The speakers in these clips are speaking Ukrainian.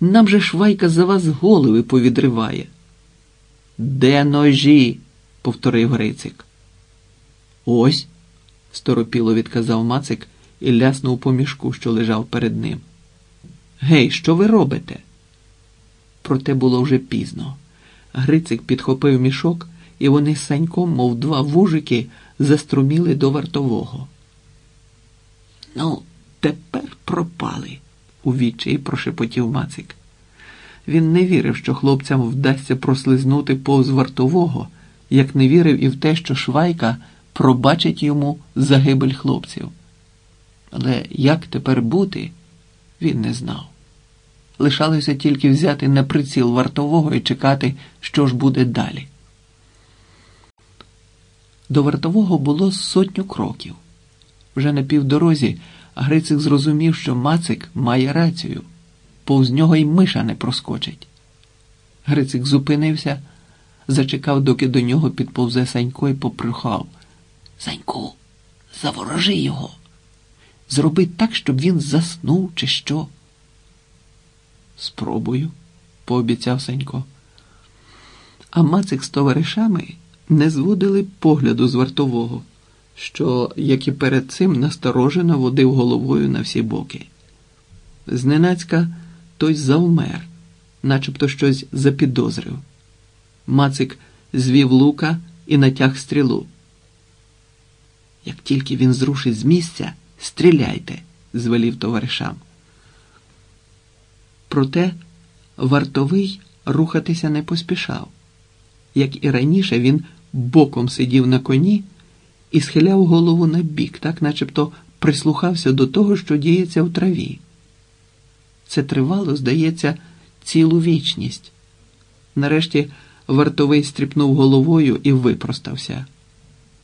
Нам же швайка за вас голови повідриває. Де ножі? повторив Грицик. Ось, сторопіло відказав Мацик і ляснув по мішку, що лежав перед ним. Гей, що ви робите? Проте було вже пізно. Грицик підхопив мішок, і вони з саньком, мов два вужики, заструміли до вартового. Ну, тепер пропали, у відчаї прошепотів Мацик. Він не вірив, що хлопцям вдасться прослизнути повз вартового, як не вірив і в те, що Швайка пробачить йому загибель хлопців. Але як тепер бути, він не знав. Лишалося тільки взяти на приціл вартового і чекати, що ж буде далі. До вартового було сотню кроків. Вже на півдорозі Грицик зрозумів, що Мацик має рацію, повз нього й миша не проскочить. Грицик зупинився, зачекав, доки до нього підповзе Санько і попрохав. Саньку, заворожи його. Зроби так, щоб він заснув, чи що. Спробую, пообіцяв Санько. А Мацик з товаришами не зводили погляду з вартового, що, як і перед цим, насторожено водив головою на всі боки. Зненацька той завмер, начебто щось запідозрив. Мацик звів лука і натяг стрілу. Як тільки він зрушить з місця, стріляйте, звелів товаришам. Проте вартовий рухатися не поспішав. Як і раніше, він боком сидів на коні і схиляв голову на бік, так начебто прислухався до того, що діється в траві. Це тривало, здається, цілу вічність. Нарешті вартовий стріпнув головою і випростався.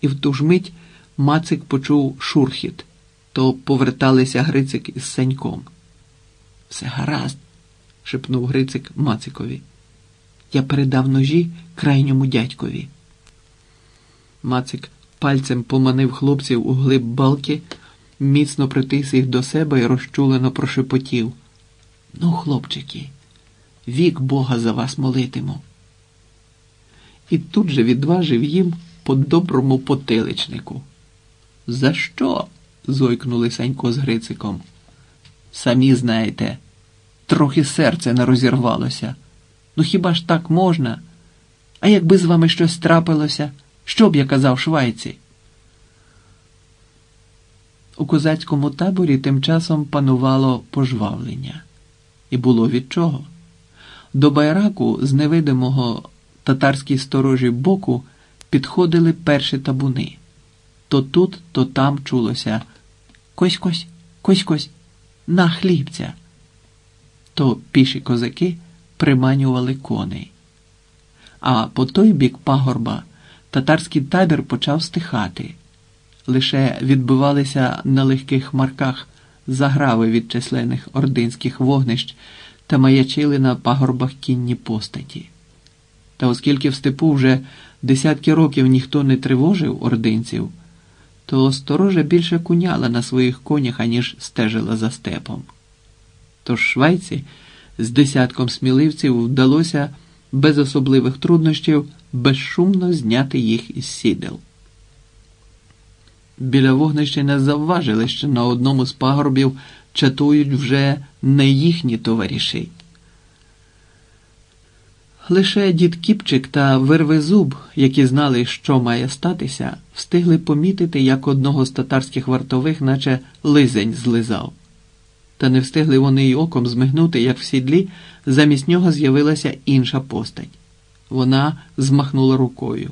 І в ту ж мить Мацик почув шурхіт, то поверталися Грицик із Саньком. Все гаразд, шепнув Грицик Мацикові. Я передав ножі крайньому дядькові. Мацик пальцем поманив хлопців у глиб балки, міцно притис їх до себе і розчулено прошепотів. Ну, хлопчики, вік Бога за вас молитиму. І тут же відважив їм по доброму потиличнику. За що? зойкнули Санько з Грициком. Самі знаєте, трохи серце не розірвалося. Ну хіба ж так можна? А якби з вами щось трапилося, що б я казав швайці? У козацькому таборі тим часом панувало пожвавлення. І було від чого. До байраку з невидимого татарській сторожі боку підходили перші табуни. То тут, то там чулося Кось-кось, кось-кось, на хлібця. То піші козаки приманювали коней. А по той бік пагорба татарський табір почав стихати. Лише відбивалися на легких марках заграви від численних ординських вогнищ та маячили на пагорбах кінні постаті. Та оскільки в степу вже десятки років ніхто не тривожив ординців, то сторожа більше куняла на своїх конях, аніж стежила за степом. Тож швайці з десятком сміливців вдалося без особливих труднощів безшумно зняти їх із сідел. Біля вогнища не завважили, що на одному з пагорбів чатують вже не їхні товариші. Лише дід Кіпчик та Вервезуб, які знали, що має статися, встигли помітити, як одного з татарських вартових, наче лизень злизав. Та не встигли вони й оком змигнути, як в сідлі, замість нього з'явилася інша постать. Вона змахнула рукою.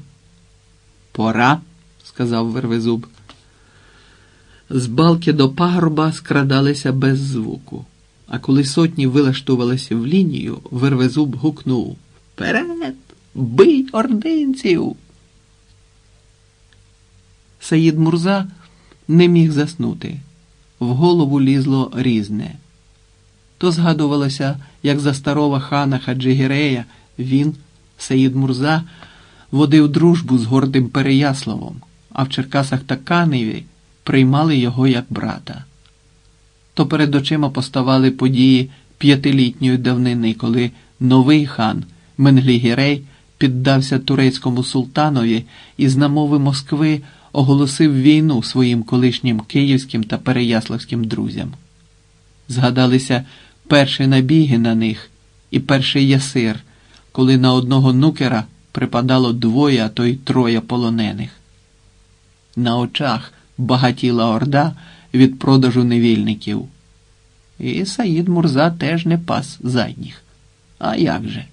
Пора, сказав Вервезуб. З балки до пагорба скрадалися без звуку, а коли сотні вилаштувалися в лінію, Вервезуб гукнув Вперед! Бий ординців! Саїд Мурза не міг заснути. В голову лізло різне. То згадувалося, як за старого хана Хаджигірея він, Саїд Мурза, водив дружбу з гордим Переяславом, а в Черкасах та Каневі приймали його як брата. То перед очима поставали події п'ятилітньої давнини, коли новий хан Менглігірей піддався турецькому султанові і з намови Москви оголосив війну своїм колишнім київським та переяславським друзям. Згадалися перші набіги на них і перший ясир, коли на одного нукера припадало двоє, а то й троє полонених. На очах багатіла орда від продажу невільників. І Саїд Мурза теж не пас задніх. А як же?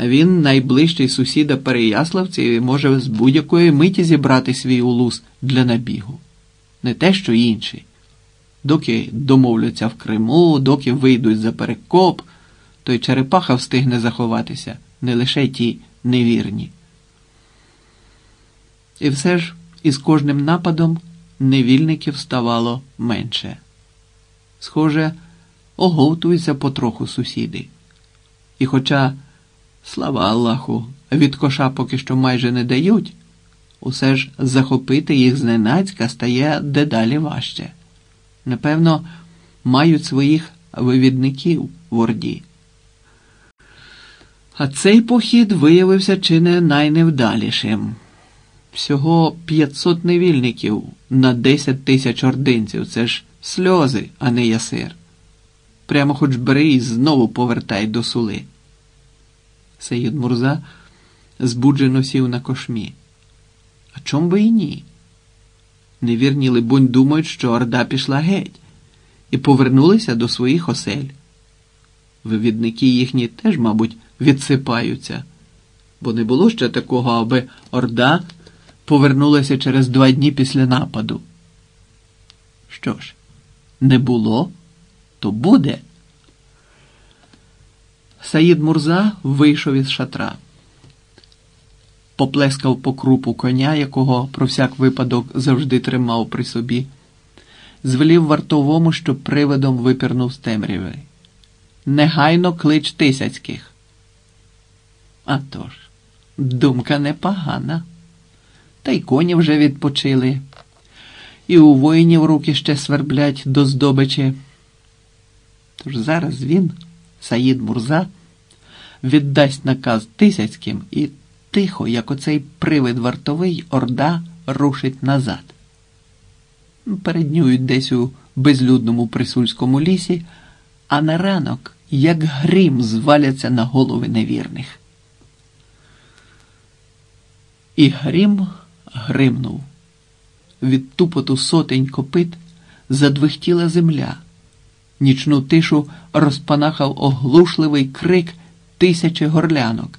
Він найближчий сусіда Переяславців і може з будь-якої миті зібрати свій улус для набігу. Не те, що інші. Доки домовляться в Криму, доки вийдуть за перекоп, то й черепаха встигне заховатися, не лише ті невірні. І все ж із кожним нападом невільників ставало менше. Схоже, оговтуються потроху сусіди. І хоча, слава Аллаху, від коша поки що майже не дають, усе ж захопити їх зненацька стає дедалі важче. Напевно, мають своїх вивідників в Орді. А цей похід виявився чи не найневдалішим. Всього 500 невільників на 10 тисяч ординців. Це ж сльози, а не ясир. Прямо хоч бери і знову повертай до сули. Сеїд Мурза збуджено сів на кошмі. А чом би і ні? Невірні, либонь, думають, що Орда пішла геть і повернулися до своїх осель. Вивідники їхні теж, мабуть, відсипаються, бо не було ще такого, аби Орда повернулася через два дні після нападу. Що ж, не було, то буде. Саїд Мурза вийшов із шатра, поплескав по крупу коня, якого про всяк випадок завжди тримав при собі, звелів вартовому, щоб привидом випірнув з темряви. Негайно клич тисяцьких. А тож, думка непогана. Та й коні вже відпочили, і у воїнів руки ще сверблять до здобичі. Тож зараз він, Саїд Мурза, віддасть наказ тисяцьким і тихо, як оцей привид вартовий, орда рушить назад. Переднюють десь у безлюдному присульському лісі, а на ранок, як грім, зваляться на голови невірних. І грім гримнув. Від тупоту сотень копит задвихтіла земля. Нічну тишу розпанахав оглушливий крик тисячі горлянок.